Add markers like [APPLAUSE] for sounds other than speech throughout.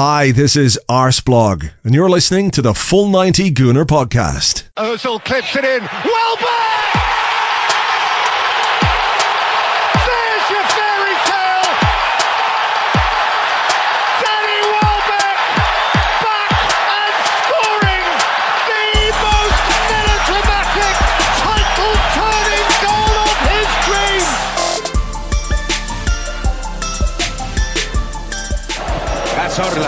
Hi, this is Arseblog, and you're listening to the Full 90 Gooner podcast. Ozil clips it in. Welbeck! There's your fairy tale! Danny Welbeck back and scoring the most melodramatic title-turning goal of his dreams! Cazorla. Bastante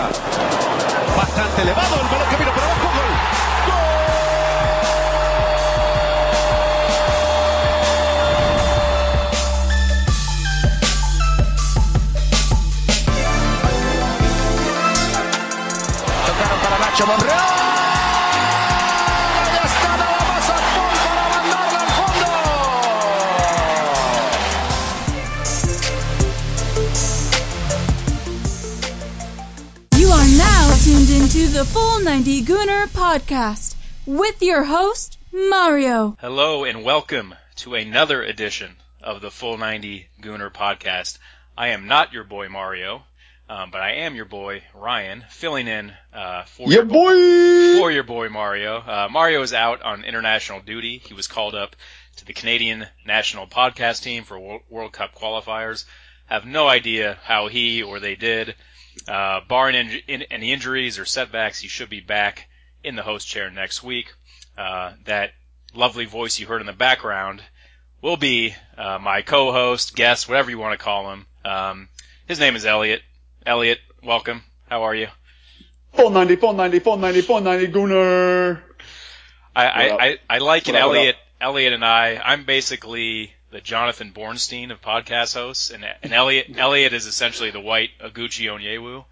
Tocaron para Nacho Monreal. Ahí está nada más a Paul para mandarla al fondo. You are now tuned into the Full 90 Gooner podcast with your host, Mario. Hello and welcome to another edition of the Full 90 Gooner podcast. I am not your boy Mario, um, but I am your boy Ryan, filling in uh, for Yeah, your boy. for your boy Mario. Uh, Mario is out on international duty. He was called up to the Canadian national podcast team for Wo- World Cup qualifiers. Have no idea how he or they did. Uh, barring in, in, any injuries or setbacks, he should be back in the host chair next week. Uh, that lovely voice you heard in the background will be uh, my co-host, guest, whatever you want to call him. Um, his name is Elliot. Elliot, welcome. How are you? Full 90, full 90, full 90, full 90, Gooner. I, I. I, I liken What Elliot, Elliot and I. I'm basically the Jonathan Bornstein of podcast hosts, and, and Elliot, Elliot is essentially the white Oguchi Onyewu.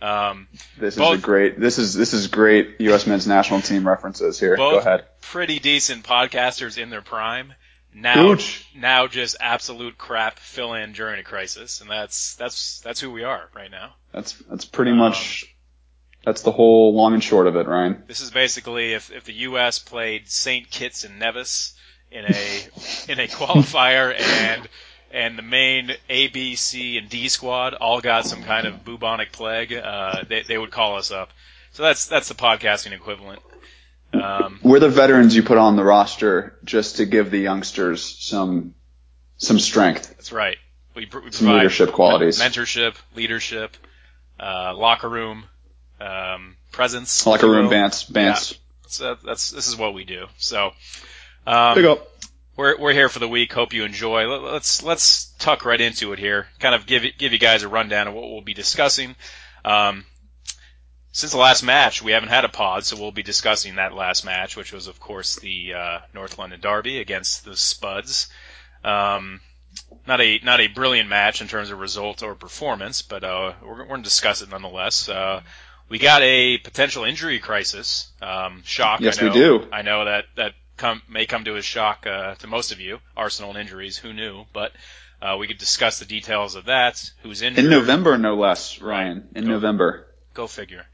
Um, This is a great, this is, this is great U.S. men's national team references here. Go ahead. pretty decent podcasters in their prime. Now, now just absolute crap fill in during a crisis, and that's that's that's who we are right now. That's, that's pretty Um, much, that's the whole long and short of it, Ryan. This is basically if, if the U.S. played St. Kitts and Nevis in a [LAUGHS] in a qualifier and and the main A, B, C, and D squad all got some kind of bubonic plague, uh, they they would call us up. So that's that's the podcasting equivalent. Um, We're the veterans you put on the roster just to give the youngsters some, some strength, that's right. We, we some leadership qualities. mentorship, leadership, uh, locker room, um, presence. Locker room bants, bants. So that's this is what we do. So. Um, Big up. we're we're here for the week. Hope you enjoy. Let- Let's let's tuck right into it here. Kind of give give you guys a rundown of what we'll be discussing. Um, since the last match, we haven't had a pod, so we'll be discussing that last match, which was of course the uh, North London Derby against the Spuds. Um, not a not a brilliant match in terms of result or performance, but uh, we're, we're going to discuss it nonetheless. Uh, we got a potential injury crisis. Um, shock. Yes, I we do. I know that that come may come to a shock uh, to most of you. Arsenal and injuries, who knew? But uh, we could discuss the details of that. Who's injured? In November, no less, Ryan. In Go. November. Go figure.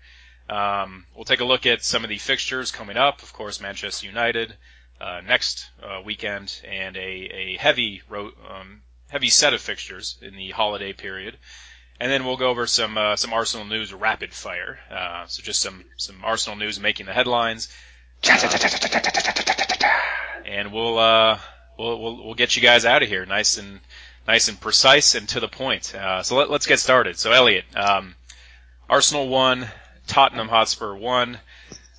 Um, we'll take a look at some of the fixtures coming up. Of course, Manchester United uh, next uh, weekend, and a, a heavy ro- um, heavy set of fixtures in the holiday period. And then we'll go over some uh, some Arsenal news rapid fire. Uh, so just some some Arsenal news making the headlines. and we'll uh we'll we'll, we'll get you guys out of here nice and nice and precise and to the point. Uh, so let, let's get started. So Elliot, um, Arsenal won, Tottenham Hotspur won.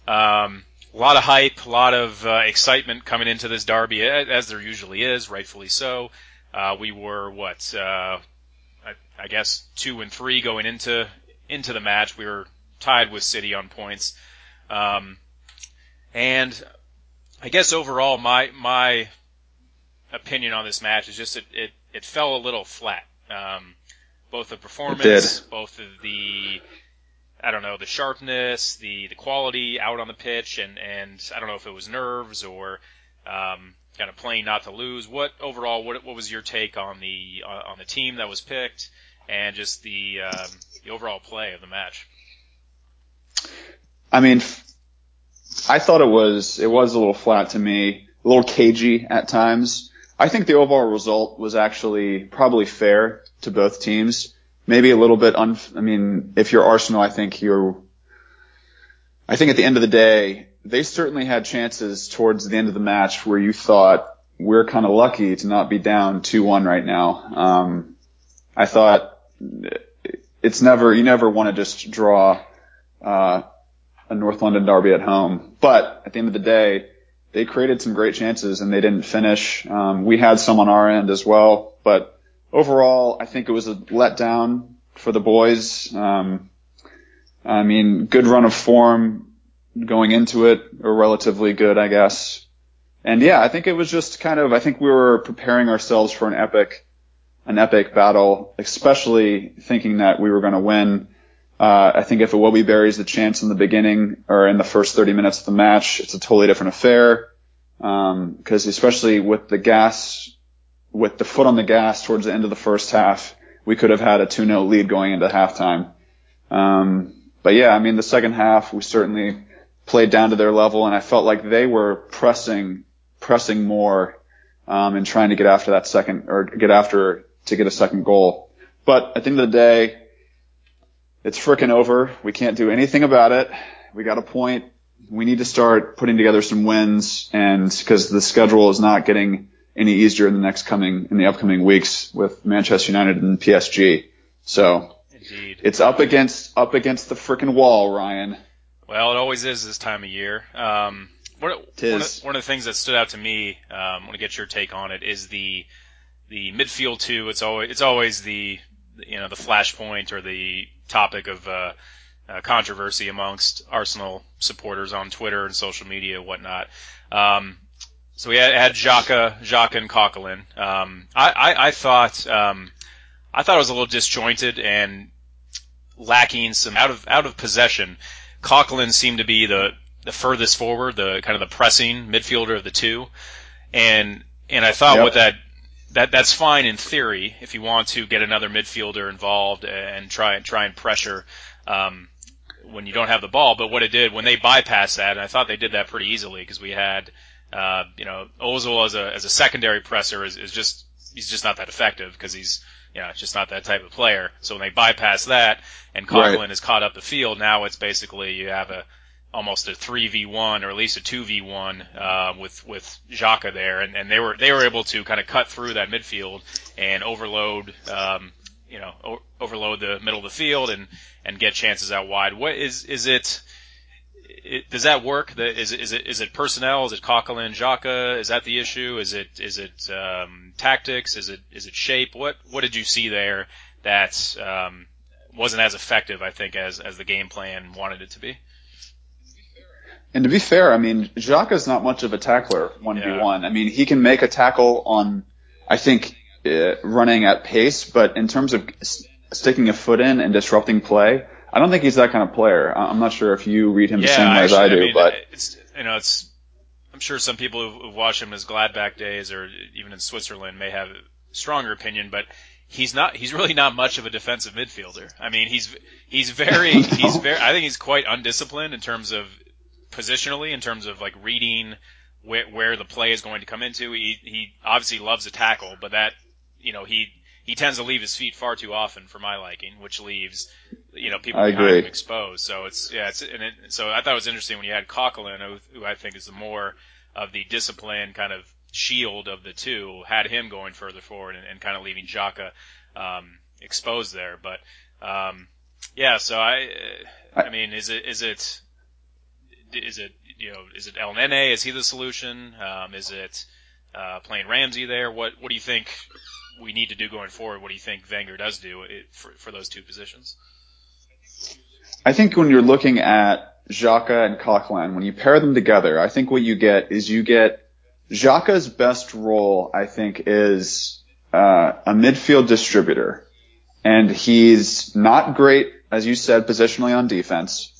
Um, a lot of hype, a lot of uh, excitement coming into this derby, as there usually is, rightfully so. Uh, we were what uh, I, I guess two and three going into into the match. We were tied with City on points, um, and I guess overall my my opinion on this match is just it it, it fell a little flat. Um, both the performance, both of the I don't know the sharpness, the the quality out on the pitch, and and I don't know if it was nerves or um, kind of playing not to lose. What overall what what was your take on the on on the team that was picked and just the um, the overall play of the match? I mean, I thought it was it was a little flat to me, a little cagey at times. I think the overall result was actually probably fair to both teams. Maybe a little bit un, I mean, if you're Arsenal, I think you're, I think at the end of the day, they certainly had chances towards the end of the match where you thought we're kind of lucky to not be down 2-1 right now. Um, I thought it's never, you never want to just draw, uh, a North London derby at home. But at the end of the day, they created some great chances and they didn't finish. Um, we had some on our end as well, but overall, I think it was a letdown for the boys. Um, I mean, good run of form going into it, or relatively good, I guess. And yeah, I think it was just kind of, I think we were preparing ourselves for an epic, an epic battle, especially thinking that we were going to win. Uh, I think if Iwobi buries the chance in the beginning or in the first 30 minutes of the match, it's a totally different affair. Um, cause especially with the gas, with the foot on the gas towards the end of the first half, we could have had a 2-0 lead going into halftime. Um, but yeah, I mean, the second half, we certainly played down to their level and I felt like they were pressing, pressing more, um, and trying to get after that second or get after to get a second goal. But at the end of the day, it's fricking over. We can't do anything about it. We got a point. We need to start putting together some wins and because the schedule is not getting any easier in the next coming, in the upcoming weeks with Manchester United and PSG. So Indeed. it's up against, up against the frickin' wall, Ryan. Well, it always is this time of year. Um, one, one, of, one of the things that stood out to me, um, I want to get your take on it, is the the midfield two. It's always it's always the you know the flashpoint or the topic of uh, uh, controversy amongst Arsenal supporters on Twitter and social media and whatnot. Um, so we had, had Xhaka, Xhaka and Coquelin. Um, I, I, I thought um, I thought it was a little disjointed and lacking some out of out of possession. Coquelin seemed to be the the furthest forward, the kind of the pressing midfielder of the two, and and I thought Yep. with that that that's fine in theory if you want to get another midfielder involved and try and try and pressure um, when you don't have the ball. But what it did when they bypassed that, and I thought they did that pretty easily because we had uh, you know Ozil as a as a secondary presser is, is just he's just not that effective because he's you know just not that type of player. So when they bypass that and Coquelin Right. is caught up the field, now it's basically you have a almost a three v one or at least a two v one uh, with with Xhaka there, and, and they were they were able to kind of cut through that midfield and overload um, you know o- overload the middle of the field and and get chances out wide. What is is it? It does that work? Is it, is it is it personnel? Is it Coquelin, Xhaka? Is that the issue? Is it is it um, tactics? Is it is it shape? What what did you see there that um, wasn't as effective? I think as as the game plan wanted it to be. And to be fair, I mean, Xhaka's not much of a tackler, 1v1. I mean, he can make a tackle on, I think, uh, running at pace, but in terms of sticking a foot in and disrupting play, I don't think he's that kind of player. I- I'm not sure if you read him the same way as I do, mean, but it's you know it's. I'm sure some people who've- watched him in his Gladbach days or even in Switzerland may have a stronger opinion, but he's not. He's really not much of a defensive midfielder. I mean, he's he's very [LAUGHS] he's very. I think he's quite undisciplined in terms of positionally, in terms of like reading where where the play is going to come into. He he obviously loves a tackle, but that you know he he tends to leave his feet far too often for my liking, which leaves you know people I behind exposed. So it's yeah, it's and it, so I thought it was interesting when you had Coquelin, who, who I think is the more of the disciplined kind of shield of the two, had him going further forward and, and kind of leaving Xhaka um, exposed there. But um, yeah, so I I mean, is it is it is it you know is it Elneny? Is he the solution? Um, is it uh, playing Ramsey there? What what do you think we need to do going forward? What do you think Wenger does do it, for for those two positions? I think when you're looking at Xhaka and Coquelin, when you pair them together, I think what you get is you get Xhaka's best role, I think, is uh, a midfield distributor. And he's not great, as you said, positionally on defense.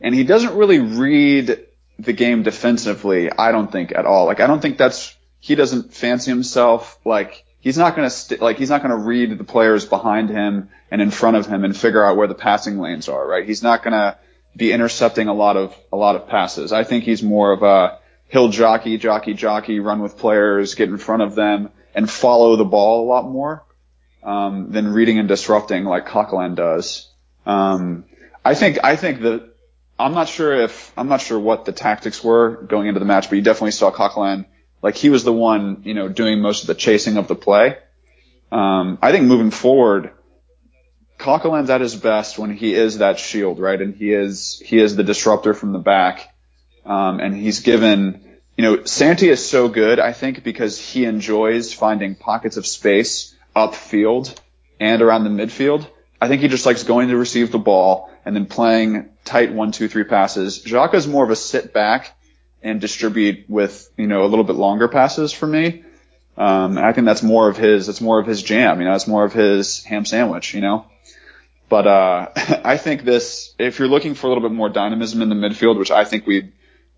And he doesn't really read the game defensively, I don't think at all. Like, I don't think that's, he doesn't fancy himself like, he's not gonna st- like, he's not gonna read the players behind him and in front of him and figure out where the passing lanes are, right? He's not gonna be intercepting a lot of, a lot of passes. I think he's more of a, he'll jockey, jockey, jockey, run with players, get in front of them and follow the ball a lot more. um, than reading and disrupting like Coquelin does. Um, I think I think that I'm not sure if I'm not sure what the tactics were going into the match, but you definitely saw Coquelin like he was the one you know doing most of the chasing of the play. Um, I think moving forward, Coquelin's at his best when he is that shield, right? And he is he is the disruptor from the back, um, and he's given. You know, Santi is so good, I think, because he enjoys finding pockets of space upfield and around the midfield. I think he just likes going to receive the ball and then playing tight one, two, three passes. Xhaka is more of a sit back and distribute with, you know, a little bit longer passes for me. Um, I think that's more of his, it's more of his jam, you know, it's more of his ham sandwich, you know. But, uh, [LAUGHS] I think this, if you're looking for a little bit more dynamism in the midfield, which I think we,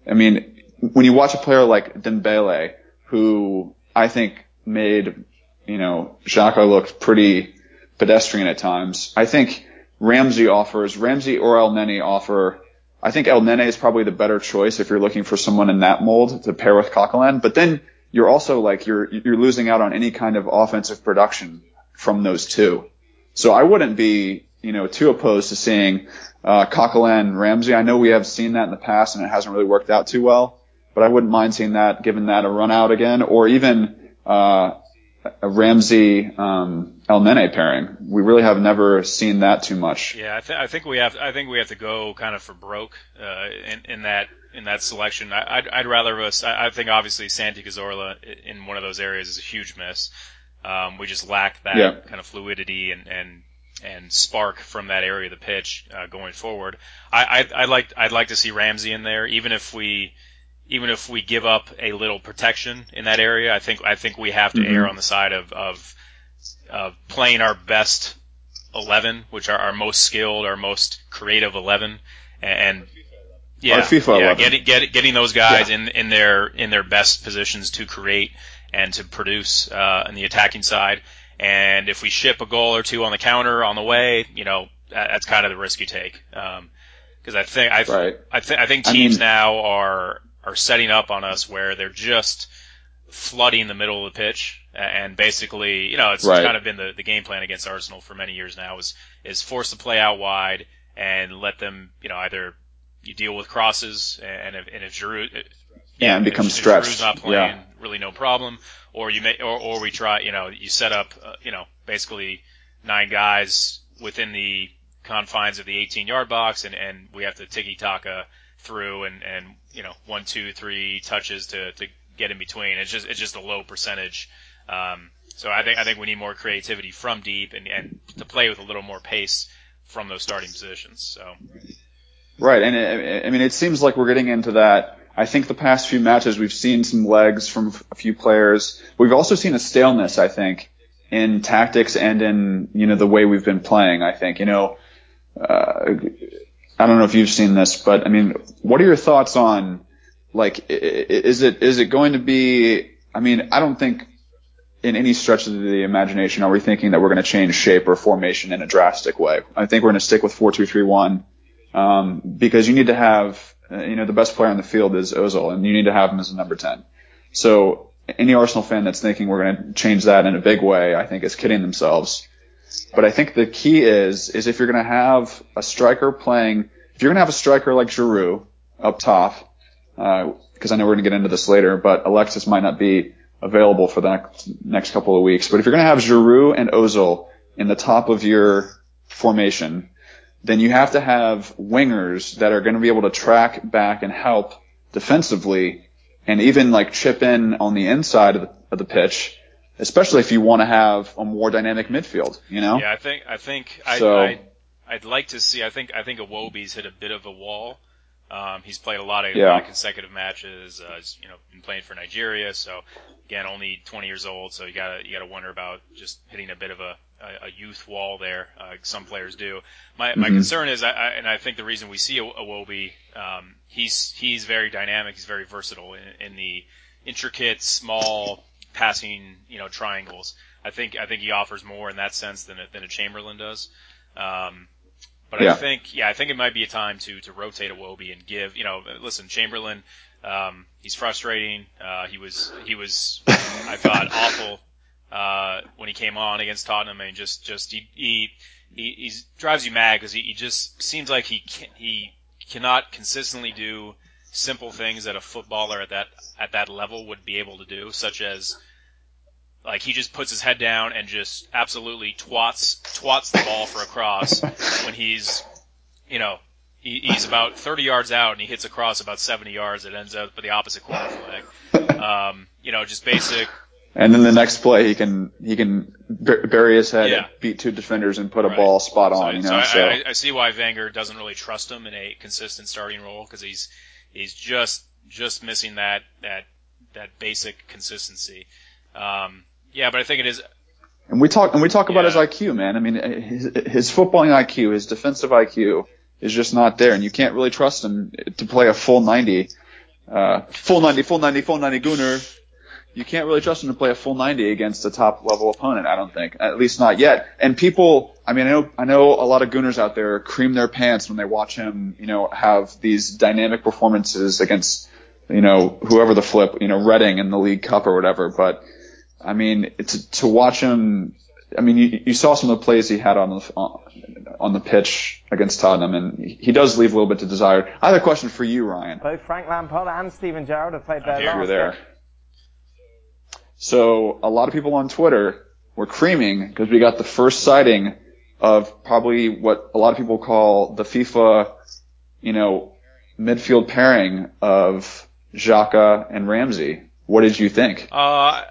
I mean, when you watch a player like Dembele, who I think made, you know, Xhaka look pretty pedestrian at times, I think Ramsey offers, Ramsey or Elneny offer, I think Elneny is probably the better choice if you're looking for someone in that mold to pair with Coquelin. But then you're also like, you're, you're losing out on any kind of offensive production from those two. So I wouldn't be, you know, too opposed to seeing, uh, Coquelin, Ramsey. I know we have seen that in the past and it hasn't really worked out too well but I wouldn't mind seeing that, given that a run out again, or even uh, a Ramsey um, Elneny pairing. We really have never seen that too much. Yeah, I, th- I think we have. I think we have to go kind of for broke uh, in, in that in that selection. I, would I'd rather us. I, I think obviously Santi Cazorla in one of those areas is a huge miss. Um, we just lack that Yeah. kind of fluidity and and and spark from that area of the pitch uh, going forward. I, I I'd like I'd like to see Ramsey in there, even if we even if we give up a little protection in that area. I think I think we have to Mhm. err on the side of of, of playing our best eleven, which are our most skilled, our most creative eleven, and yeah, Our FIFA yeah, 11. getting get, getting those guys Yeah. in in their in their best positions to create and to produce uh, on the attacking side. And if we ship a goal or two on the counter on the way, you know that, that's kind of the risk you take. Because I think I Right. I, th- I think I teams mean- now are are setting up on us where they're just flooding the middle of the pitch and basically, you know, it's, Right. kind of been the, the game plan against Arsenal for many years now is is force the play out wide and let them, you know, either you deal with crosses and if and if Giroud Yeah, and if- become if. Giroud's not playing, Yeah. really no problem. Or you may, or, or we try, you know, you set up, uh, you know, basically nine guys within the confines of the 18 yard box and, and we have to tiki taka through and, and, you know, one, two, three touches to, to get in between. It's just, it's just a low percentage. Um, so I think, I think we need more creativity from deep and, and to play with a little more pace from those starting positions. So. Right, and it, I mean, it seems like we're getting into that. I think the past few matches we've seen some legs from a few players. We've also seen a staleness, I think, in tactics and in you know the way we've been playing. I think you know, uh, I don't know if you've seen this, but I mean, what are your thoughts on like is it is it going to be? I mean, I don't think in any stretch of the imagination are we thinking that we're going to change shape or formation in a drastic way. I think we're going to stick with four two three one um, because you need to have, uh, you know, the best player on the field is Ozil, and you need to have him as a number 10. So any Arsenal fan that's thinking we're going to change that in a big way, I think is kidding themselves. But I think the key is, is if you're going to have a striker playing, if you're going to have a striker like Giroud up top, uh, because I know we're going to get into this later, but Alexis might not be available for the next, next couple of weeks. But if you're going to have Giroud and Ozil in the top of your formation, then you have to have wingers that are going to be able to track back and help defensively and even like chip in on the inside of the, of the pitch, especially if you want to have a more dynamic midfield, you know? Yeah, I think I think I, So- I I'd like to see. I think I think Iwobi's hit a bit of a wall. Um, he's played a lot of, Yeah. consecutive matches. Uh, you know, been playing for Nigeria. So again, only 20 years old. So you gotta you gotta wonder about just hitting a bit of a a, a youth wall there. Uh, some players do. My my Mhm. concern is, I, I, and I think the reason we see Iwobi, um, he's he's very dynamic. He's very versatile in, in the intricate, small passing, you know, triangles. I think I think he offers more in that sense than a, than a Chamberlain does. Um, but I think, yeah, I think it might be a time to to rotate a Iwobi and give, you know, listen, Chamberlain, um, he's frustrating. Uh, he was he was, I thought, [LAUGHS] awful uh, when he came on against Tottenham, I and just just he he, he he's, drives you mad because he, he just seems like he can, he cannot consistently do simple things that a footballer at that at that level would be able to do, such as like he just puts his head down and just absolutely twats twats the ball for a cross [LAUGHS] when he's you know he, he's about 30 yards out and he hits a cross about 70 yards that ends up at the opposite corner flag. Um, you know, just basic. And then the next play, he can he can bury his head, Yeah. beat two defenders, and put a Right. ball spot So, on. you so know, I, so I, I see why Wenger doesn't really trust him in a consistent starting role because he's he's just just missing that that that basic consistency. Um, yeah, but I think it is And we talk and we talk about Yeah. his IQ, man. I mean, his, his footballing IQ, his defensive IQ is just not there, and you can't really trust him to play a full 90, uh, full 90, full 90, full 90 Gooner. You can't really trust him to play a full 90 against a top level opponent. I don't think, at least not yet. And people, I mean, I know I know a lot of Gooners out there cream their pants when they watch him, you know, have these dynamic performances against, you know, whoever the flip, you know, Reading in the League Cup or whatever, but. I mean, to, to watch him, I mean, you, you saw some of the plays he had on the on, on the pitch against Tottenham, and he does leave a little bit to desire. I have a question for you, Ryan. Both Frank Lampard and Steven Gerrard have played there last You're there. So a lot of people on Twitter were creaming because we got the first sighting of probably what a lot of people call the FIFA, you know, midfield pairing of Xhaka and Ramsey. What did you think? Uh,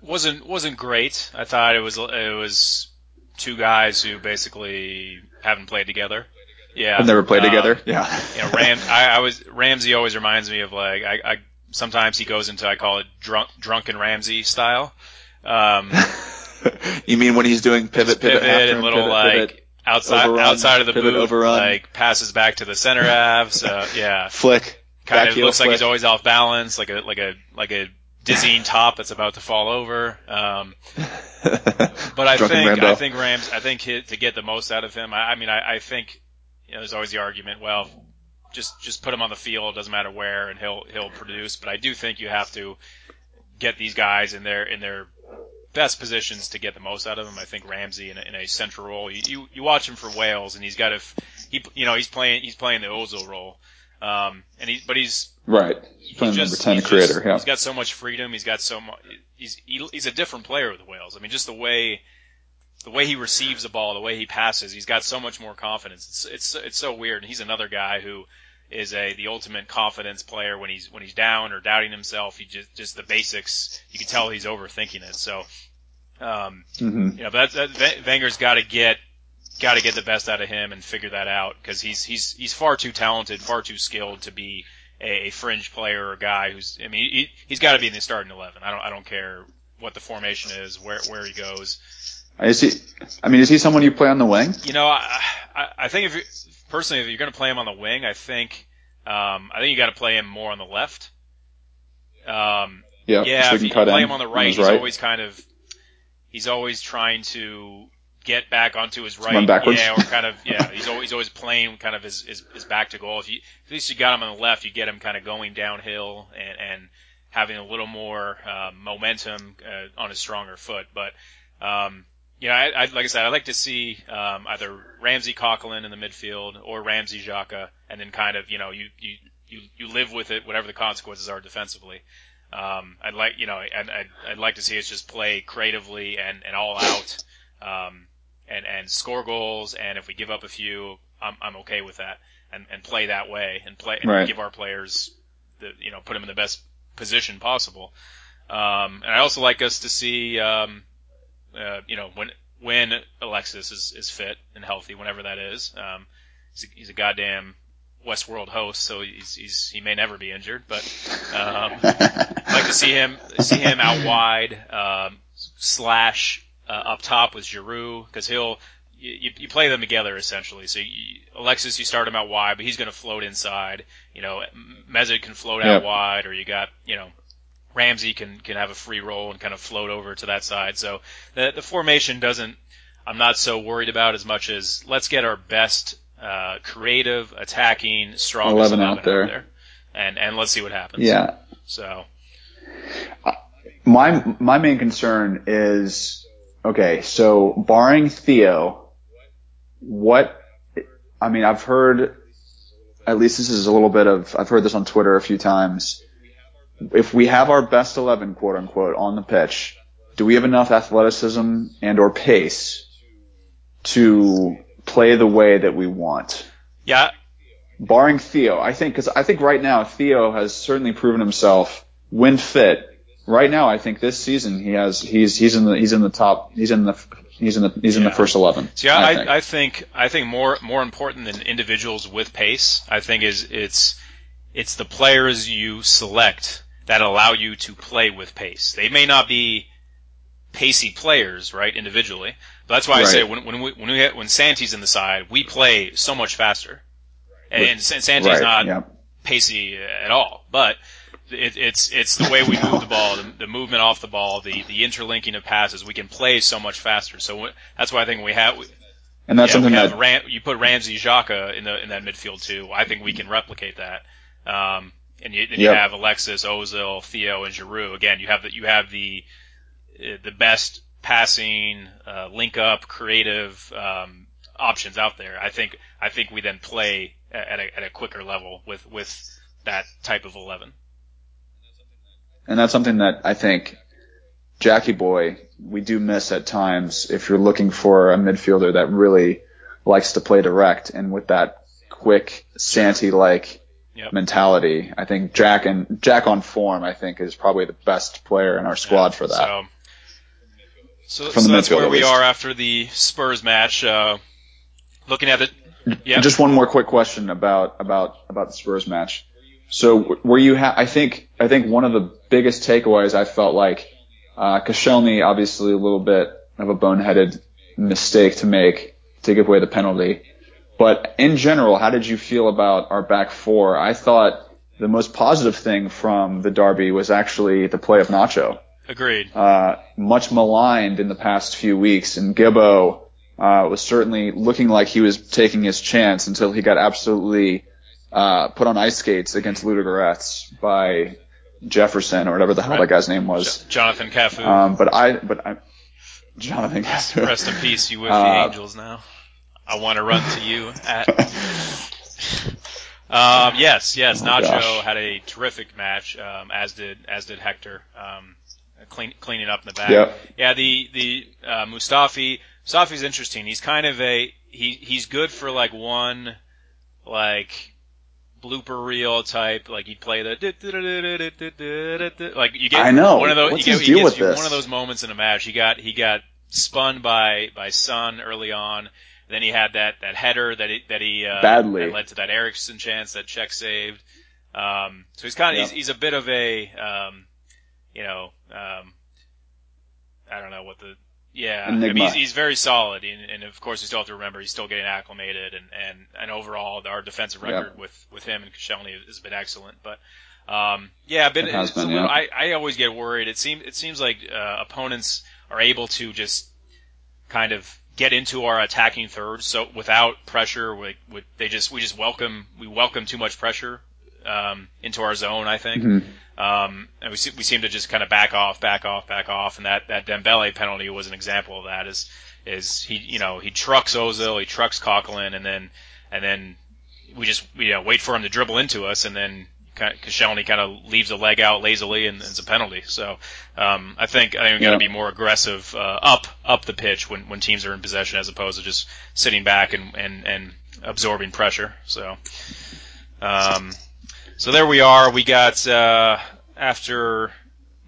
wasn't wasn't great. I thought it was it was two guys who basically haven't played together. Yeah, Have never played Uh, together? Yeah. You know, Ram. I, I was Ramsey always reminds me of like I, I sometimes he goes into I call it drunk drunken Ramsey style. Um, [LAUGHS] you mean when he's doing pivot, pivot, pivot, and little pivot, like pivot, outside overrun, outside of the pivot, boot, overrun. like passes back to the center half. So [LAUGHS] yeah, flick, kind of looks like he's always off balance, like a like a like a dizzying [LAUGHS] top that's about to fall over. Um, but I think. I think Rams I think to get the most out of him. I, I mean I, I think you know there's always the argument. Well, just just put him on the field, doesn't matter where, and he'll he'll produce. But I do think you have to get these guys in their in their best positions to get the most out of him. I think Ramsey in a, in a central role. You, you you watch him for Wales, and he's got a he you know he's playing he's playing the Ozil role. Um, and he, but he's right. He's playing he's number ten he's creator. just- yeah. He's got so much freedom. He's got so much. He's he, he's a different player with the Wales. I mean, just the way the way he receives the ball, the way he passes, he's got so much more confidence. It's it's it's so weird. And he's another guy who is a the ultimate confidence player when he's when he's down or doubting himself. He just just the basics. You can tell he's overthinking it. So, um, hmm you know, but that, that Wenger's got to get got to get the best out of him and figure that out because he's he's he's far too talented, far too skilled to be a, a fringe player or a guy who's. I mean, he, he's got to be in the starting eleven. I don't I don't care what the formation is, where where he goes. Is he? I mean, is he someone you play on the wing? You know, I I, I think if you, personally if you're going to play him on the wing, I think um, I think you got to play him more on the left. Um, Yeah. yeah, so if you play him on the right, he's right. always kind of he's always trying to get back onto his right. run backwards. Yeah, or kind of yeah, he's always always playing kind of his, his, his back to goal. If you at least you got him on the left, you get him kind of going downhill and and having a little more uh, momentum uh, on his stronger foot. But um, you know, I, I like I said, I'd like to see um, either Ramsey Coquelin in the midfield or Ramsey Xhaka, and then kind of you know you you you, you live with it, whatever the consequences are defensively. Um, I'd like, you know, I'd, I'd, I'd like to see us just play creatively and, and all out, um, and, and score goals. And if we give up a few, I'm, I'm okay with that and, and play that way and play and Right. give our players the, you know, put them in the best position possible. Um, and I also like us to see, um, uh, you know, when, when Alexis is, is fit and healthy, whenever that is, um, he's a, he's a goddamn Westworld host, so he's, he's he may never be injured, but um, [LAUGHS] like to see him see him out wide um, slash uh, up top with Giroud because he'll you, you play them together essentially. So you, Alexis, you start him out wide, but he's going to float inside. You know, Mesut can float out wide, or you got you know Ramsey can can have a free role and kind of float over to that side. So the the formation doesn't. I'm not so worried about as much as let's get our best uh, creative, attacking, strongest 11 out 11 there. and and let's see what happens. Yeah. So my my main concern is okay. So barring Theo, what? I mean, I've heard. At least this is a little bit of. I've heard this on Twitter a few times. If we have our best eleven, quote unquote, on the pitch, do we have enough athleticism and or pace to play the way that we want? Yeah, barring Theo, I think, because I think right now Theo has certainly proven himself when fit. Right now, I think this season he has he's he's in the he's in the top he's in the he's in the he's in the first eleven. So yeah, I, think. I think I think more more important than individuals with pace, I think is it's it's the players you select that allow you to play with pace. They may not be pacey players, right, individually. But that's why I say when when we when we when Santi's in the side, we play so much faster. And Santi's right, not yeah. pacey at all, but it, it's it's the way we move the ball, the, the movement off the ball, the the interlinking of passes. We can play so much faster. So that's why I think we have and that's yeah, something that Ram, you put Ramsey Xhaka in the in that midfield too. I think we can replicate that. Um, and you, then you have Alexis, Ozil, Theo, and Giroud. Again, you have the you have the uh, the best passing, uh, link up, creative um, options out there. I think I think we then play at a, at a quicker level with with that type of eleven. and that's something that I think Jackie Boy we do miss at times if you're looking for a midfielder that really likes to play direct and with that quick Santi like Yep. mentality. I think Jack and Jack on form I think is probably the best player in our squad for that. So, so, From so the that's midfield, where we are after the Spurs match. Uh, looking at it, yeah. Just one more quick question about about about the Spurs match. So were you? Ha- I think I think one of the biggest takeaways I felt like uh, Koscielny obviously a little bit of a boneheaded mistake to make to give away the penalty. But in general, how did you feel about our back four? I thought the most positive thing from the derby was actually the play of Nacho Agreed. uh, much maligned in the past few weeks, and Gibbo uh, was certainly looking like he was taking his chance until he got absolutely uh, put on ice skates against Ludogorets by Jefferson or whatever the hell Right. that guy's name was. Jonathan Cafu. Um, but I, but I, Jonathan. Rest in peace, you with [LAUGHS] the uh, Angels now. I want to run to you at. [LAUGHS] um, yes, yes. Oh, Nacho had a terrific match, um, as did as did Hector, um, clean, cleaning up in the back. Yep. Yeah, the the uh, Mustafi Mustafi's interesting. He's kind of a he he's good for like one like blooper reel type. Like he'd play the like you get I know. one of those What's you get, he deal with you this? one of those moments in a match. He got he got spun by by Son early on. Then he had that that header that he that he uh, Badly. that led to that Eriksen chance that Cech saved. Um, so he's kind of Yep. he's, he's a bit of a um, you know um, I don't know what the yeah I mean he's, he's very solid and, and of course you still have to remember he's still getting acclimated and and, and overall our defensive record with with him and Koscielny has been excellent but um, yeah, but It has it's a been, little, yeah. I, I always get worried. It seems it seems like uh, opponents are able to just kind of get into our attacking third, so without pressure, we, we, they just we just welcome we welcome too much pressure um, into our zone. I think, Mhm. um, and we we seem to just kind of back off, back off, back off, and that that Dembele penalty was an example of that. Is is he you know he trucks Ozil, he trucks Coquelin, and then and then we just you know wait for him to dribble into us, and then Koscielny kind of leaves a leg out lazily, and it's a penalty. So um, I think I think we got to be more aggressive uh, up up the pitch when when teams are in possession, as opposed to just sitting back and and and absorbing pressure. So um, so there we are. We got uh, after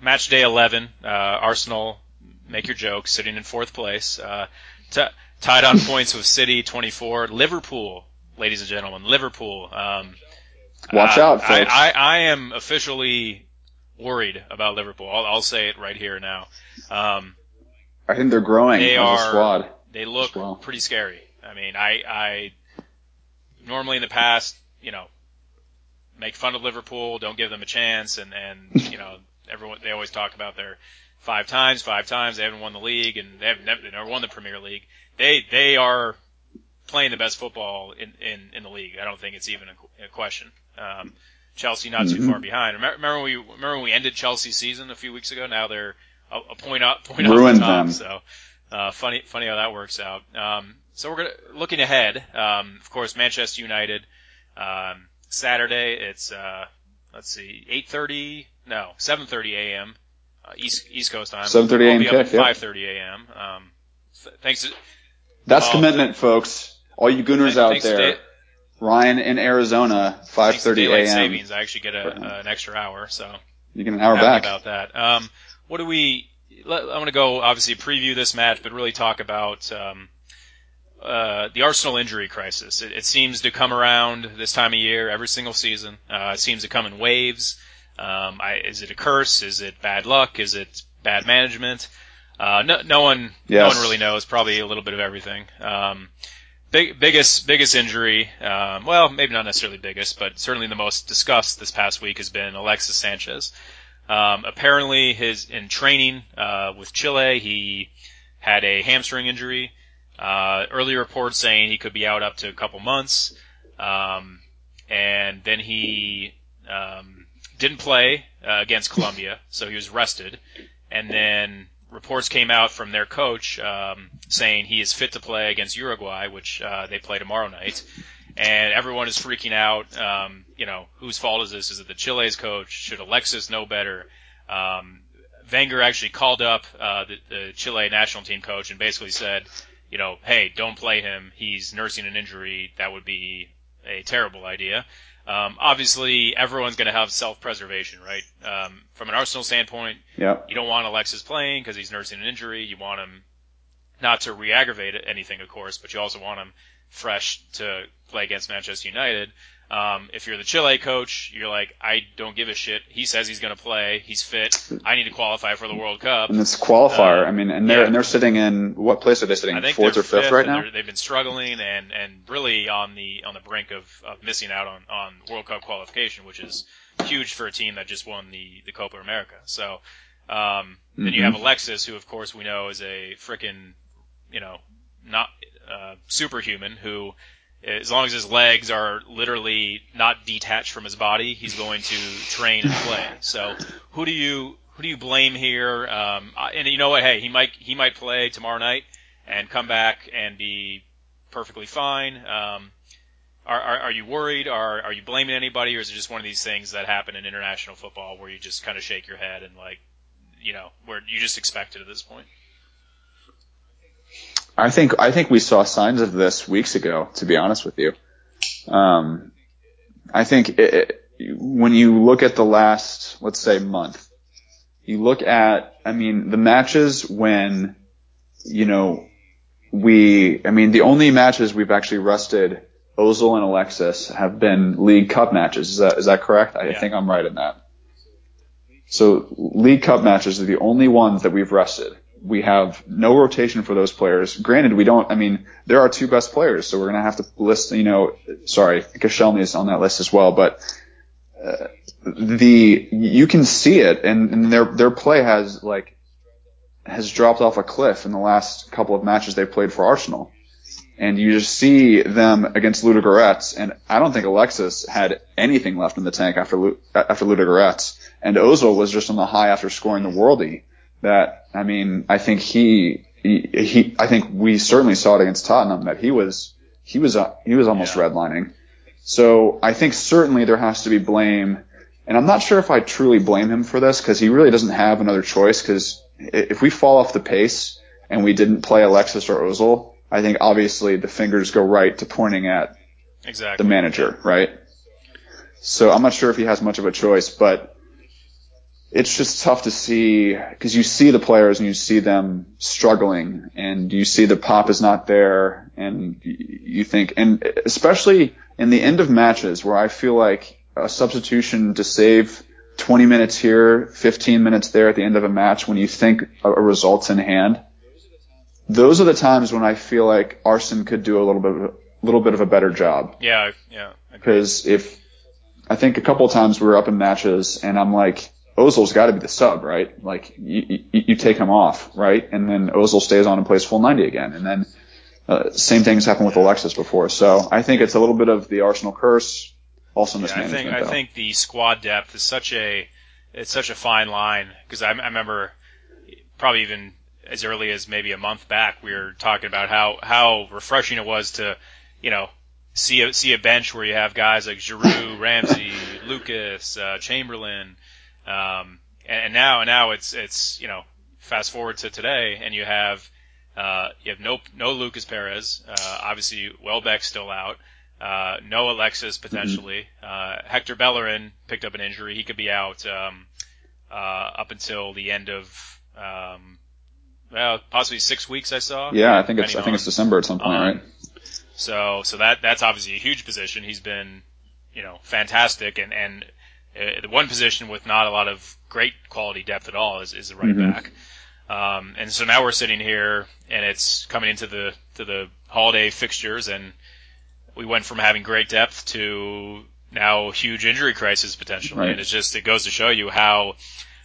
match day 11, uh, Arsenal make your joke sitting in fourth place, uh, t- tied on points with City 24. Liverpool, ladies and gentlemen, Liverpool. Um, Watch uh, out, I, folks. I, I am officially worried about Liverpool. I'll, I'll say it right here now. Um, I think they're growing They as are- a squad. they look well. pretty scary. I mean, I, I normally in the past, you know, make fun of Liverpool, don't give them a chance, and and [LAUGHS] you know, everyone they always talk about their five times, five times they haven't won the league and they haven't never, they never won the Premier League. They they are playing the best football in in, in the league. I don't think it's even a, a question. Um, Chelsea not too Mhm. far behind. Remember, when we remember when we ended Chelsea's season a few weeks ago? Now they're a, a point up, point Ruined off the top. them. So uh, funny, funny how that works out. Um, so we're gonna looking ahead. Um, of course, Manchester United. Um, Saturday, it's uh, let's see, 8:30, no, 7:30 a.m. Uh, East East Coast time. 7:30 I'll a.m. up kick, 5:30 a.m. Um, th- thanks to That's Oh, commitment, folks. All you Gooners out to there. Da- Ryan in Arizona, 5:30 daylight a.m. savings, I actually get a, an extra hour. So You get an hour back. about that. Um, what do we? Let, I'm going to go obviously preview this match, but really talk about um, uh, the Arsenal injury crisis. It, it seems to come around this time of year every single season. Uh, it seems to come in waves. Um, I, is it a curse? Is it bad luck? Is it bad management? Uh, no, no one, no one really knows. Probably a little bit of everything. Um, big, biggest, biggest injury. Um, well, maybe not necessarily biggest, but certainly the most discussed this past week has been Alexis Sanchez. Um, apparently, his in training uh, with Chile, he had a hamstring injury. Uh, early reports saying he could be out up to a couple months, um, and then he um, didn't play uh, against Colombia, so he was rested. And then reports came out from their coach um, saying he is fit to play against Uruguay, which uh, they play tomorrow night. And everyone is freaking out. Um, you know, whose fault is this? Is it the Chile's coach? Should Alexis know better? Um, Wenger actually called up uh, the, the Chile national team coach and basically said, you know, hey, don't play him. He's nursing an injury. That would be a terrible idea. Um, obviously, everyone's going to have self-preservation, right? Um, from an Arsenal standpoint, Yep. you don't want Alexis playing because he's nursing an injury. You want him not to re-aggravate anything, of course, but you also want him fresh to play against Manchester United. Um, if you're the Chile coach, you're like, I don't give a shit. He says he's going to play. He's fit. I need to qualify for the World Cup. And it's qualifier. Uh, I mean, and they're yeah. and they're sitting in what place are they sitting? I think Fourth or fifth right now. They've been struggling and and really on the on the brink of, of missing out on on World Cup qualification, which is huge for a team that just won the the Copa America. So um, then you Mhm. have Alexis, who of course we know is a frickin' you know not uh, superhuman who. As long as his legs are literally not detached from his body, he's going to train and play. So, who do you who do you blame here? Um, and you know what? Hey, he might he might play tomorrow night and come back and be perfectly fine. Um, are, are, are you worried? Are, are you blaming anybody, or is it just one of these things that happen in international football where you just kind of shake your head and like, you know, where you just expect it at this point? I think I think we saw signs of this weeks ago. To be honest with you, um, I think it, it, when you look at the last, let's say, month, you look at, I mean, the matches when, you know, we, I mean, the only matches we've actually rested Ozil and Alexis have been League Cup matches. Is that is that correct? I Yeah. think I'm right in that. So League Cup matches are the only ones that we've rested. We have no rotation for those players. Granted, we don't. I mean, there are two best players, so we're gonna have to list. You know, sorry, Koscielny is on that list as well, but uh, the you can see it, and, and their their play has like has dropped off a cliff in the last couple of matches they played for Arsenal. And you just see them against Ludogorets, and I don't think Alexis had anything left in the tank after after Ludogorets. And Ozil was just on the high after scoring the worldie. That I mean, I think he, he, he I think we certainly saw it against Tottenham that he was he was uh, he was almost Yeah. redlining. So I think certainly there has to be blame, and I'm not sure if I truly blame him for this because he really doesn't have another choice. Because if we fall off the pace and we didn't play Alexis or Ozil, I think obviously the fingers go right to pointing at Exactly. the manager, right? So I'm not sure if he has much of a choice, but it's just tough to see because you see the players and you see them struggling and you see the pop is not there and you think, and especially in the end of matches where I feel like a substitution to save 20 minutes here, 15 minutes there at the end of a match when you think a, result's in hand. Those are the times when I feel like Arsène could do a little bit, of a little bit of a better job Yeah, yeah. because if I think a couple of times we were up in matches and I'm like, Ozil's got to be the sub, right? Like you, you, you take him off, right? And then Ozil stays on and plays full 90 again. And then uh, same things happened with Alexis before. So I think it's a little bit of the Arsenal curse. also Yeah, I mismanagement. think I think the squad depth is such a it's such a fine line because I, I remember probably even as early as maybe a month back we were talking about how how refreshing it was to you know see a see a bench where you have guys like Giroud, Ramsey, Lucas, uh, Chamberlain, um, and, and now now it's it's you know fast forward to today and you have uh, you have no no Lucas Perez, uh, obviously Welbeck's still out. Uh, no Alexis potentially. Uh, Hector Bellerin picked up an injury. He could be out um, uh, up until the end of um, well, possibly six weeks. I saw. Yeah, I think it's I think it's December at some point, um, right? So so that that's obviously a huge position. He's been you know fantastic and and the one position with not a lot of great quality depth at all is, is the right Mhm. back. Um, and so now we're sitting here and it's coming into the to the holiday fixtures and we went from having great depth to now huge injury crisis potentially. Right. And it's just it goes to show you how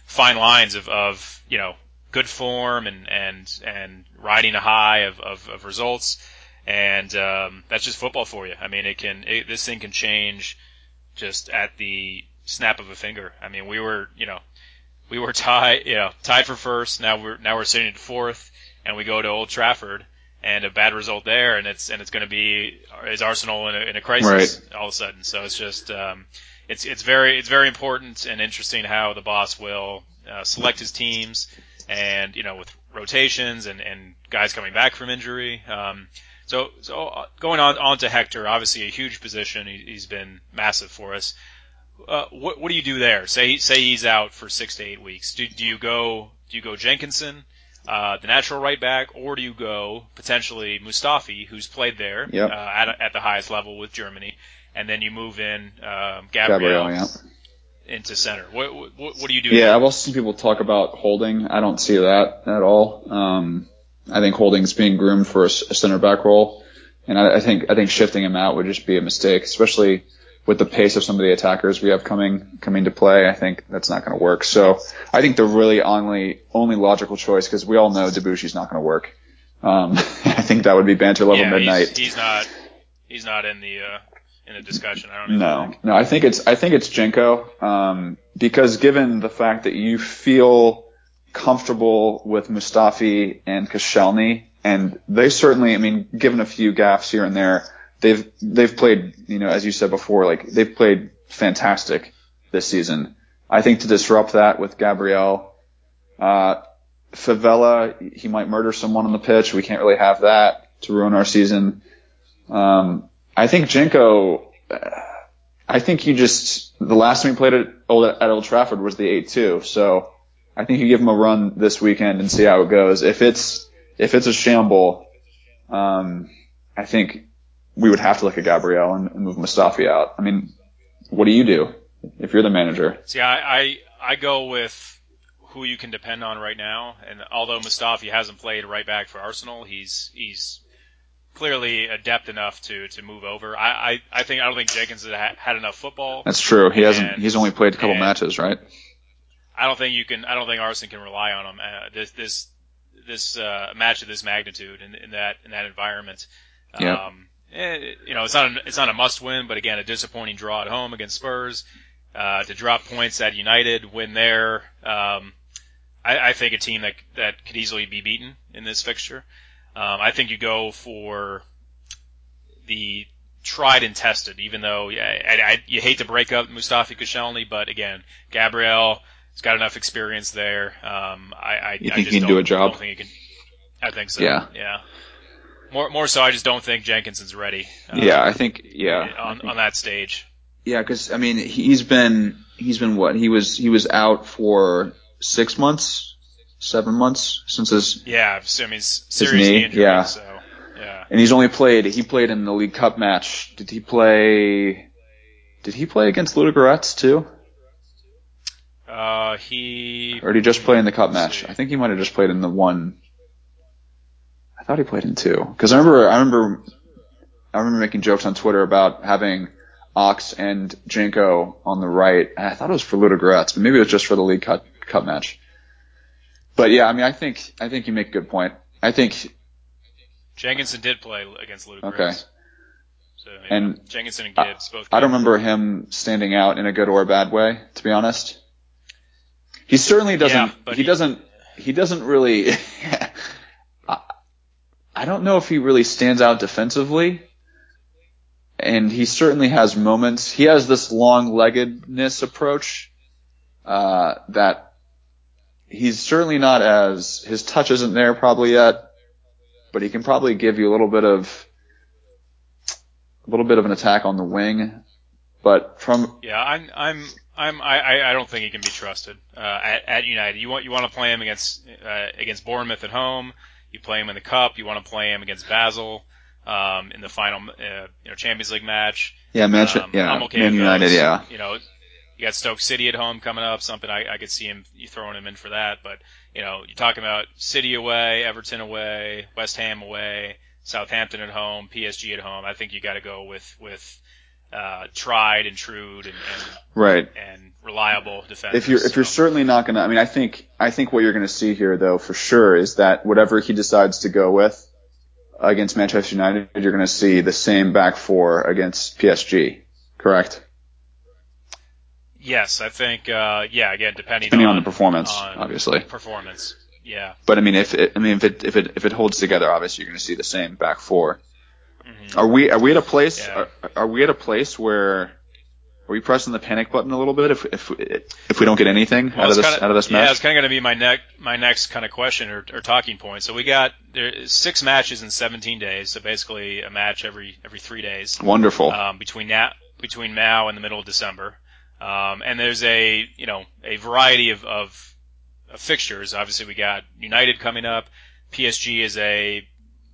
fine lines of, of you know good form and and and riding a high of, of, of results and um, that's just football for you. I mean, it can it, this thing can change just at the snap of a finger. I mean, we were you know we were [LAUGHS] tied you know tied for first. Now we're now we're sitting at fourth, and we go to Old Trafford. And a bad result there, and it's and it's going to be is Arsenal in a, in a crisis all of a sudden. So it's just um, it's it's very it's very important and interesting how the boss will uh, select his teams, and you know with rotations and and guys coming back from injury. Um, so, so uh, going on on to Hector, obviously a huge position. He, he's been massive for us. Uh, what what do you do there? Say say he's out for six to eight weeks. Do do you go do you go Jenkinson, uh, the natural right back, or do you go potentially Mustafi, who's played there Yep. uh, at at the highest level with Germany, and then you move in um, Gabriel, Gabriel, yeah. into center. What, what what do you do? Yeah, there? I've also seen people talk about holding. I don't see that at all. Um, I think holding's being groomed for a center back role, and I, I think I think shifting him out would just be a mistake, especially with the pace of some of the attackers we have coming coming to play. I think that's not going to work. So I think the really only only logical choice, because we all know Debuchy's not going to work. Um, [LAUGHS] I think that would be banter level yeah, midnight. He's, he's not he's not in the uh, in the discussion. I don't even No, think. no, I think it's I think it's Jenko, um, because given the fact that you feel comfortable with Mustafi and Koscielny, and they certainly, I mean, given a few gaffes here and there, they've they've played, you know, as you said before, like they've played fantastic this season. I think to disrupt that with Gabriel, uh, Favela, he might murder someone on the pitch. We can't really have that to ruin our season. Um, I think Jenko, I think you just the last time he played at Old, at Old Trafford was the eight two. So I think you give him a run this weekend and see how it goes. If it's if it's a shamble, um, I think we would have to look at Gabriel and, and move Mustafi out. I mean, what do you do if you're the manager? See, I, I I go with who you can depend on right now, and although Mustafi hasn't played right back for Arsenal, he's he's clearly adept enough to to move over. I I, I think I don't think Jenkins has had, had enough football. That's true. He hasn't. And- He's only played a couple matches, right? I don't think you can. I don't think Arsenal can rely on him. Uh, this this this uh, match of this magnitude in, in that in that environment. Yeah. Eh, you know, it's not a, it's not a must win, but again, a disappointing draw at home against Spurs. Uh, to drop points at United, win there. Um, I, I think a team that that could easily be beaten in this fixture. Um, I think you go for the tried and tested, even though yeah, I, I, you hate to break up Mustafi Koscielny, but again, Gabriel has got enough experience there. Um, I, I, You I think just he can do a job? Don't think he can. I think so. Yeah. Yeah. More, more so, I just don't think Jenkinson's ready. uh, yeah, I think. Yeah, On, on that stage. Yeah, because I mean, he's been he's been what he was he was out for six months, seven months since his, Yeah. I mean, serious knee, injury. yeah. So, yeah. and he's only played he played in the League Cup match. Did he play? Did he play against Ludogorets too, Uh, he. or did he just play in the Cup match? see. I think he might have just played in the one. I thought he played in two because I remember I remember I remember making jokes on Twitter about having Ox and Jenko on the right, and I thought it was for Ludogorets, but maybe it was just for the League Cup, Cup match. But yeah, I mean, I think I think you make a good point. I think Jenkinson did play against Ludacris. Okay. So, yeah, And Jenkinson and Gibbs both. I don't remember him standing out in a good or a bad way, to be honest. He certainly doesn't. Yeah, but he, he- doesn't. He doesn't really. [LAUGHS] I, don't know if he really stands out defensively, and he certainly has moments. He has this long-leggedness approach uh, that he's certainly not as his touch isn't there probably yet, but he can probably give you a little bit of a little bit of an attack on the wing. But from Yeah, I'm, I'm, I'm, I, I- I don't think he can be trusted uh, at, at United. You want, you want to play him against uh, against Bournemouth at home. You play him in the cup. You want to play him against Basel um, in the final, uh, you know, Champions League match. yeah, Manchester, Um, yeah, I'm okay Man United, those. yeah. You know, you got Stoke City at home coming up. Something I, I could see him you throwing him in for that. But you know, you're talking about City away, Everton away, West Ham away, Southampton at home, PSG at home. I think you got to go with with uh, tried and true and, and Right. and reliable defense. If you're if you're certainly not gonna, I mean, I think I think what you're gonna see here though for sure is that whatever he decides to go with against Manchester United, you're gonna see the same back four against PSG. Correct. yes, I think uh, yeah. Again, depending, Depending on, on the performance, on obviously. Performance, yeah. But I mean, if it, I mean, if it if it if it holds together, obviously you're going to see the same back 4 Mhm. Are we are we at a place? Yeah. Are, are we at a place where are we pressing the panic button a little bit if if if we don't get anything Well, out of this kinda- out of this match? Yeah, it's kind of going to be my next my next kind of question or, or talking point. So we got there six matches in 17 days, so basically a match every every three days Wonderful. um, between now between now and the middle of December. Um, and there's a you know a variety of, of, of fixtures. Obviously, we got United coming up. PSG is a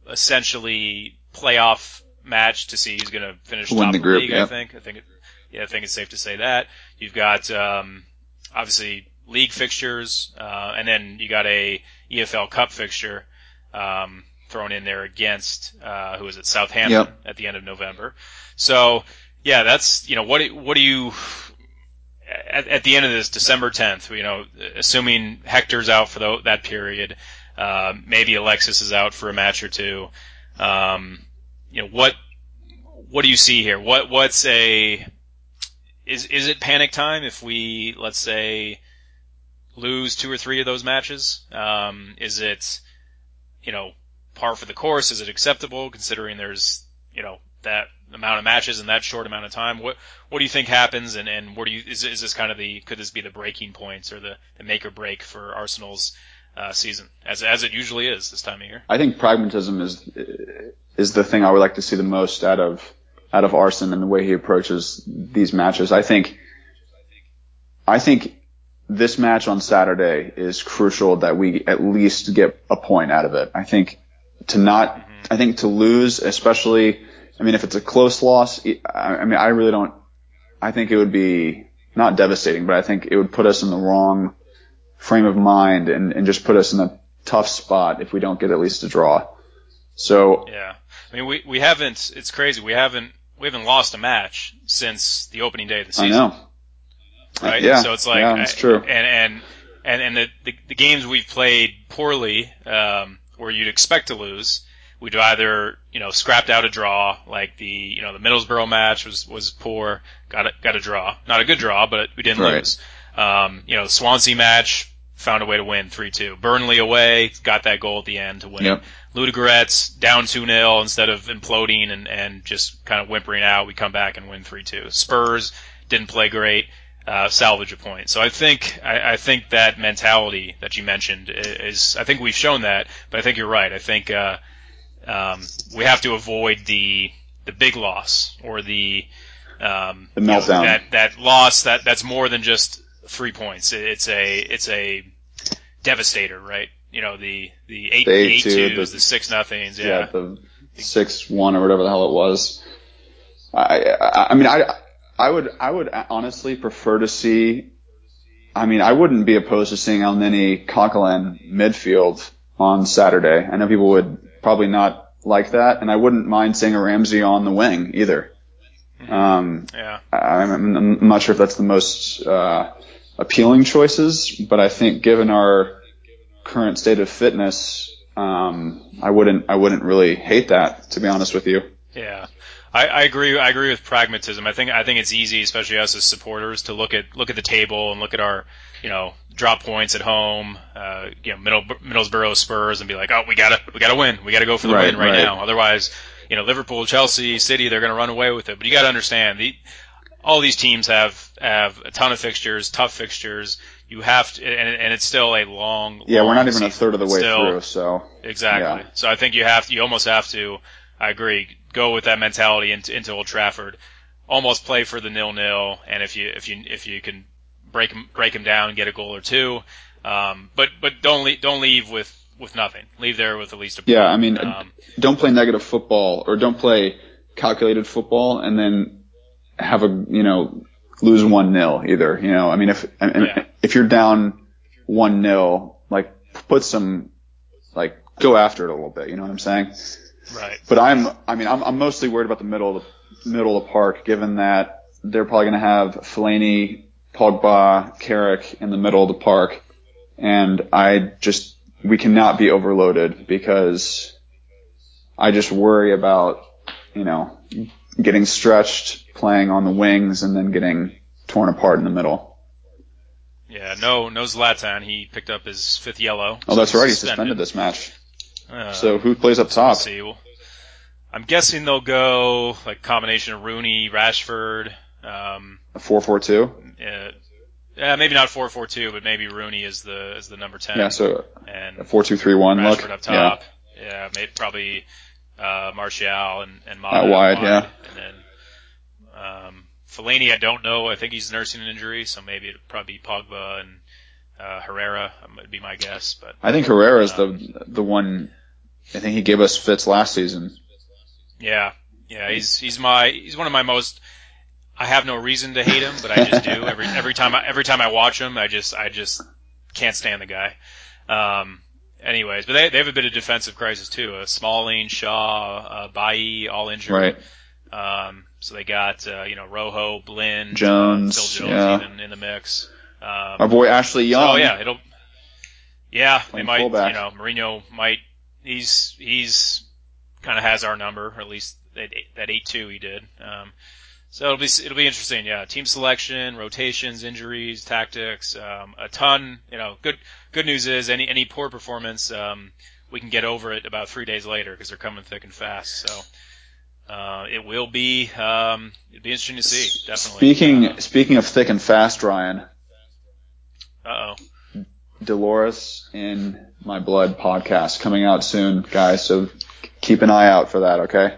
essentially playoff match to see who's going to finish Win top the of group, league. yep. I think. I think. It, yeah, I think it's safe to say that. You've got um, obviously league fixtures, uh, and then you got a EFL Cup fixture um, thrown in there against uh, who is it Southampton Yep. at the end of November. So yeah, that's you know what do- what do you at, at the end of this December 10th, you know, assuming Hector's out for the, that period, uh, maybe Alexis is out for a match or two. Um, you know what what do you see here? What what's a is is it panic time if we let's say lose two or three of those matches? Um, is it you know par for the course? Is it acceptable considering there's you know that amount of matches in that short amount of time? What what do you think happens, and and what do you is is this kind of the could this be the breaking points or the, the make or break for Arsenal's uh, season as as it usually is this time of year? I think pragmatism is is the thing I would like to see the most out of out of Arsène and the way he approaches these matches. I think I think this match on Saturday is crucial that we at least get a point out of it. I think to not I think to lose, especially I mean if it's a close loss, I mean I really don't I think it would be not devastating, but I think it would put us in the wrong frame of mind and, and just put us in a tough spot if we don't get at least a draw. So Yeah, I mean we we haven't. It's crazy. We haven't we haven't lost a match since the opening day of the season. I know. right? Yeah, So it's like, yeah, it's true. And and and and the, the the games we've played poorly, um, where you'd expect to lose, we'd either you know scrapped out a draw, like the you know the Middlesbrough match was was poor, got a got a draw, not a good draw, but we didn't Right. lose. Um, you know the Swansea match found a way to win three two. Burnley away got that goal at the end to win. Yep. Ludogorets down 2-0 instead of imploding and, and just kind of whimpering out, we come back and win 3-2. Spurs didn't play great, uh, salvage a point. So I think, I, I think that mentality that you mentioned i- is, I think we've shown that, but I think you're right. I think, uh, um, we have to avoid the, the big loss or the, um, The you know, meltdown. that, that loss that, that's more than just three points. It's a, it's a devastator, right? You know, the, the eight, The the eight 8-2, the- the six nothings, yeah, yeah. the six one or whatever the hell it was. I, I I mean I I would I would honestly prefer to see. I mean I wouldn't be opposed to seeing Elneny Coquelin midfield on Saturday. I know people would probably not like that, and I wouldn't mind seeing a Ramsey on the wing either. Um, Yeah. I'm, I'm I'm not sure if that's the most uh, appealing choices, but I think given our current state of fitness, um, I wouldn't I wouldn't really hate that to be honest with you. Yeah. I, I agree. I agree with pragmatism. I think I think it's easy, especially us as supporters, to look at look at the table and look at our you know drop points at home, uh, you know Middle, Middlesbrough Spurs, and be like, oh, we gotta we gotta win. We gotta go for the Right, win right, right. now. Otherwise, you know Liverpool, Chelsea, City, they're gonna run away with it. But you got to understand the all these teams have have a ton of fixtures, tough fixtures. You have to, and, and it's still a long. Yeah, we're not even a third of the way Still- through, so Exactly. Yeah. So I think you have to, you almost have to, I agree, go with that mentality into, into Old Trafford. Almost play for the nil nil, and if you if you if you can break 'em- break them down and get a goal or two, um, but but don't leave, don't leave with with nothing. Leave there with at least a point. Yeah, I mean, um, don't play negative football or don't play calculated football and then have a you know lose one nil either. You know, I mean if Yeah. if you're down one nil, like put some like go after it a little bit. You know what I'm saying? right. But I'm I mean I'm I'm mostly worried about the middle of the middle of the park, given that they're probably going to have Fellaini, Pogba, Carrick in the middle of the park, and I just we cannot be overloaded because I just worry about you know getting stretched, playing on the wings, and then getting torn apart in the middle. Yeah. No no Zlatan. He picked up his fifth yellow. Oh, that's right. He suspended this match. Uh, So who plays up top? see. Well, I'm guessing they'll go like combination of Rooney, Rashford. Um, Four four two. yeah, maybe not four four two, but maybe Rooney is the is the number ten. Yeah. So and a four two three one look. Up Yeah. top. Yeah, maybe probably uh, Martial and and Mata Out wide, yeah. and then um, Fellaini. I don't know. I think he's nursing an injury, so maybe it'd probably be Pogba and uh, Herrera. um, Would be my guess, but I think Herrera is Um, the the one. I think he gave us fits last season. Yeah, yeah, he's he's my he's one of my most. I have no reason to hate him, but I just do [LAUGHS] every every time I, every time I watch him, I just I just can't stand the guy. Um, anyways, but they they have a bit of defensive crisis too. Uh, Smalling, Shaw, uh, Bailly, all injured. Right. Um, so they got uh, you know Rojo, Blind, Jones, uh, Phil Jones yeah. even in the mix. Um, Our boy Ashley Young. Oh yeah, it'll. Yeah, they might. fullback. You know, Mourinho might. He's he's kind of has our number, or at least that that eight two he did. Um, so it'll be it'll be interesting. Yeah, team selection, rotations, injuries, tactics, um, a ton. You know, good good news is any any poor performance, um, we can get over it about three days later because they're coming thick and fast. So. Uh, it will be um, it'll be interesting to see. Definitely. Speaking speaking of thick and fast, Ryan, Uh oh. Dolores in My Blood podcast coming out soon, guys. So keep an eye out for that, okay?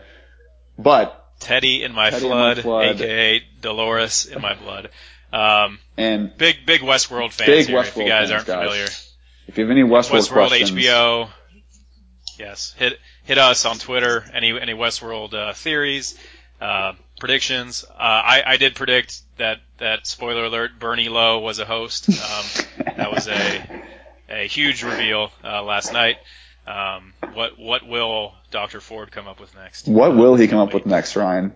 But Teddy in my Teddy in my flood, flood. aka Dolores in my blood. Um, and big big Westworld fans Big here. if you guys fans, aren't guys. familiar, if you have any Westworld, Westworld questions, HBO. Yes, hit hit us on Twitter. Any any Westworld uh, theories, uh, predictions? Uh, I I did predict that that spoiler alert Bernie Lowe was a host. Um, that was a a huge reveal uh, last night. Um, what what will Dr. Ford come up with next? what will he come up with next, Ryan?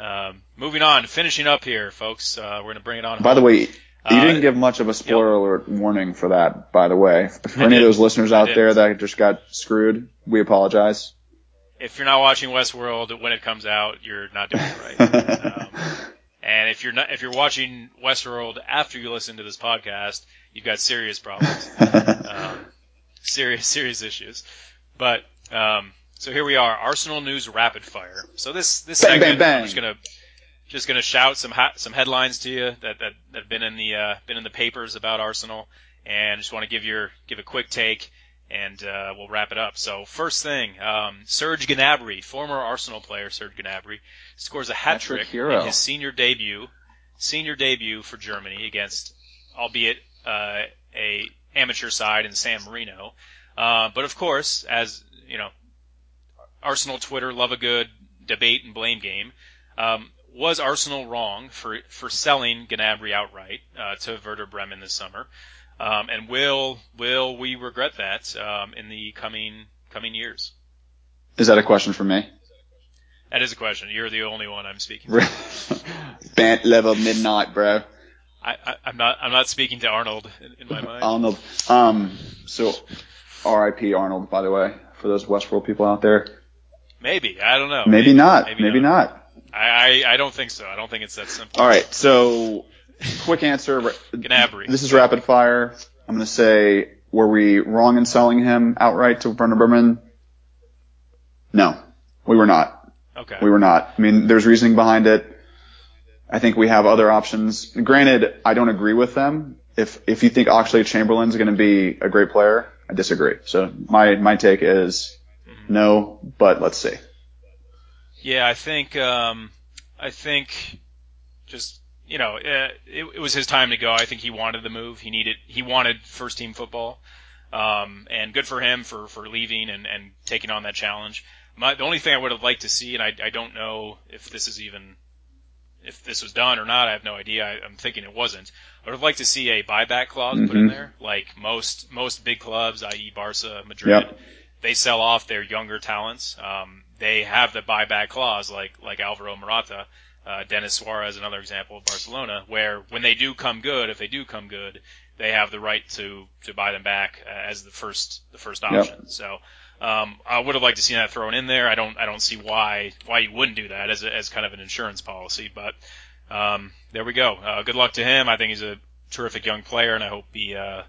Um, moving on, finishing up here, folks. Uh, we're gonna bring it on. By the way, you Uh, didn't give much of a spoiler alert warning for that, by the way. [LAUGHS] For any of those listeners out there that just got screwed, we apologize. if you're not watching Westworld when it comes out, you're not doing it right. [LAUGHS] um, and if you're not, if you're watching Westworld after you listen to this podcast, you've got serious problems, [LAUGHS] um, serious serious issues. But um, so here we are, Arsenal news rapid fire. So this this Bang, segment, bang, bang. I'm just gonna just gonna shout some ha- some headlines to you that, that that have been in the uh, been in the papers about Arsenal, and just want to give your give a quick take, and uh, we'll wrap it up. So first thing, um, Serge Gnabry, former Arsenal player Serge Gnabry, scores a hat Hat-trick in his senior debut, senior debut for Germany against, albeit uh, a amateur side in San Marino. Uh, but of course, as you know, Arsenal Twitter love a good debate and blame game. Um, was Arsenal wrong for for selling Gnabry outright uh, to Werder Bremen this summer? Um, and will will we regret that um, in the coming coming years? Is that a question for me? That is a question. You're the only one I'm speaking. to. [LAUGHS] Bant level midnight, bro. I, I, I'm not I'm not speaking to Arnold in, in my mind. Arnold. Um, so, R.I.P. Arnold, by the way, for those Westworld people out there. Maybe I don't know. Maybe, not. Maybe, Maybe not. I, I I don't think so. I don't think it's that simple. All right, so quick answer. Gnabry. This is rapid fire. I'm going to say, were we wrong in selling him outright to Werder Bremen? No, we were not. Okay. We were not. I mean, there's reasoning behind it. I think we have other options. Granted, I don't agree with them. If if you think Oxlade Chamberlain's going to be a great player, I disagree. So my my take is mm-hmm. no, but let's see. Yeah, I think um, I think just you know uh, it, it was his time to go. I think he wanted the move. He needed he wanted first team football, um, and good for him for for leaving and and taking on that challenge. My, the only thing I would have liked to see, and I I don't know if this is even if this was done or not, I have no idea. I, I'm thinking it wasn't. I would have liked to see a buyback clause put in Mhm. there, like most most big clubs, i.e. Barca, Madrid. Yep. They sell off their younger talents. Um, they have the buyback clause, like like Alvaro Morata, uh, Denis Suarez, another example of Barcelona, where when they do come good, if they do come good, they have the right to to buy them back uh, as the first the first Yep. option. So um, I would have liked to see that thrown in there. I don't I don't see why why you wouldn't do that as a, as kind of an insurance policy, but um, there we go. Uh, good luck to him. I think he's a terrific young player, and I hope he uh,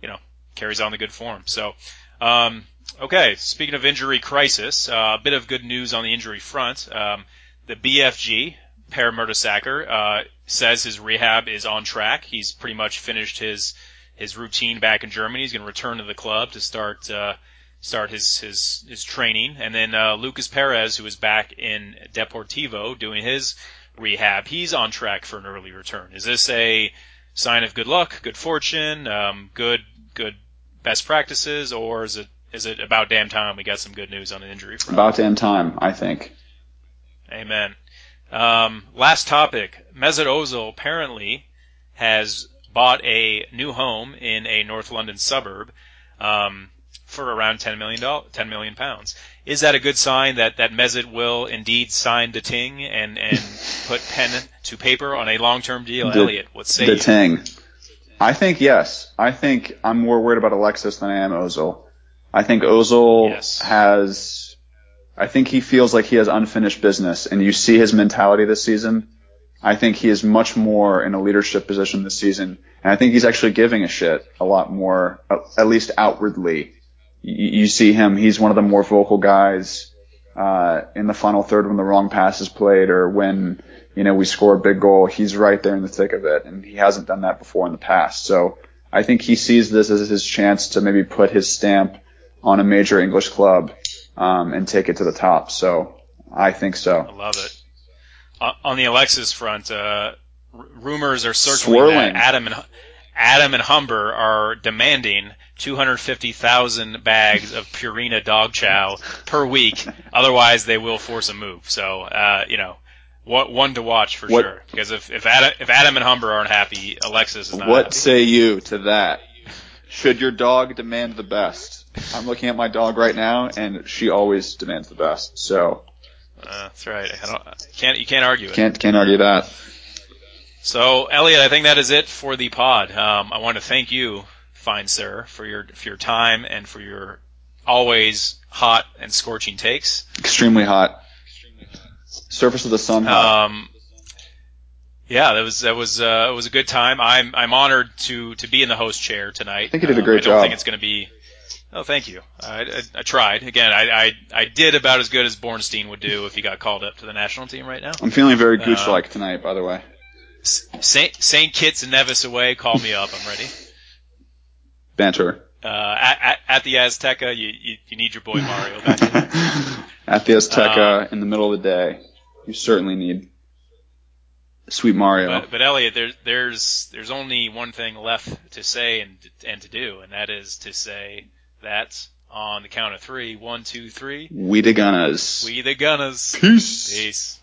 you know carries on the good form. So. Um, okay, speaking of injury crisis, uh, a bit of good news on the injury front. Um, the BFG, Per Mertesacker, uh, says his rehab is on track. He's pretty much finished his his routine back in Germany. He's going to return to the club to start uh, start his his his training. And then uh, Lucas Perez, who is back in Deportivo doing his rehab, he's on track for an early return. Is this a sign of good luck, good fortune, um, good good best practices, or is it is it about damn time we got some good news on the injury front? About damn time, I think. Amen. Um, last topic. Mesut Ozil apparently has bought a new home in a North London suburb um, for around 10 million dollars, 10 million pounds. Is that a good sign that that Mesut will indeed sign the Ting and and [LAUGHS] put pen to paper on a long-term deal? The- Elliot, what say the you? Ting. I think yes. I think I'm more worried about Alexis than I am Ozil. I think Ozil Yes. has. I think he feels like he has unfinished business, and you see his mentality this season. I think he is much more in a leadership position this season, and I think he's actually giving a shit a lot more, at- least outwardly. You, you see him; he's one of the more vocal guys uh, in the final third when the wrong pass is played or when you know we score a big goal. He's right there in the thick of it, and he hasn't done that before in the past. So I think he sees this as his chance to maybe put his stamp on a major English club um, and take it to the top. So I think so. I love it. Uh, on the Alexis front, uh, r- rumors are circling Swirling. that Atom and Atom and Humber are demanding 250,000 bags of Purina dog chow per week. [LAUGHS] Otherwise, they will force a move. So, uh, you know, what, one to watch for What- sure. Because if if Atom, if Atom and Humber aren't happy, Alexis is not. What happy. say you to that? Should your dog demand the best? I'm looking at my dog right now, and she always demands the best. So Uh, that's right. I don't, can't you can't argue it. can't can't argue that. So, Elliot, I think that is it for the pod. Um, I want to thank you, fine sir, for your for your time and for your always hot and scorching takes. Extremely hot. Extremely hot. Surface of the sun hot. Um, yeah, that was that was uh, it was a good time. I'm I'm honored to to be in the host chair tonight. I think you did a great job. I don't job. think it's going to be. Oh, thank you. I, I, I tried. Again, I, I I did about as good as Bornstein would do if he got called up to the national team right now. I'm feeling very uh, Gooch-like tonight, by the way. Saint Saint Kitts and Nevis away. Call me up. I'm ready. Banter. uh, at, at, at the Azteca, you, you, you need your boy Mario back. [LAUGHS] At the Azteca Uh, in the middle of the day, you certainly need Sweet Mario. But, but Elliot, there's there's there's only one thing left to say and and to do, and that is to say that on the count of three, one, two, three, we the Gunners. we the Gunners. Peace. Peace.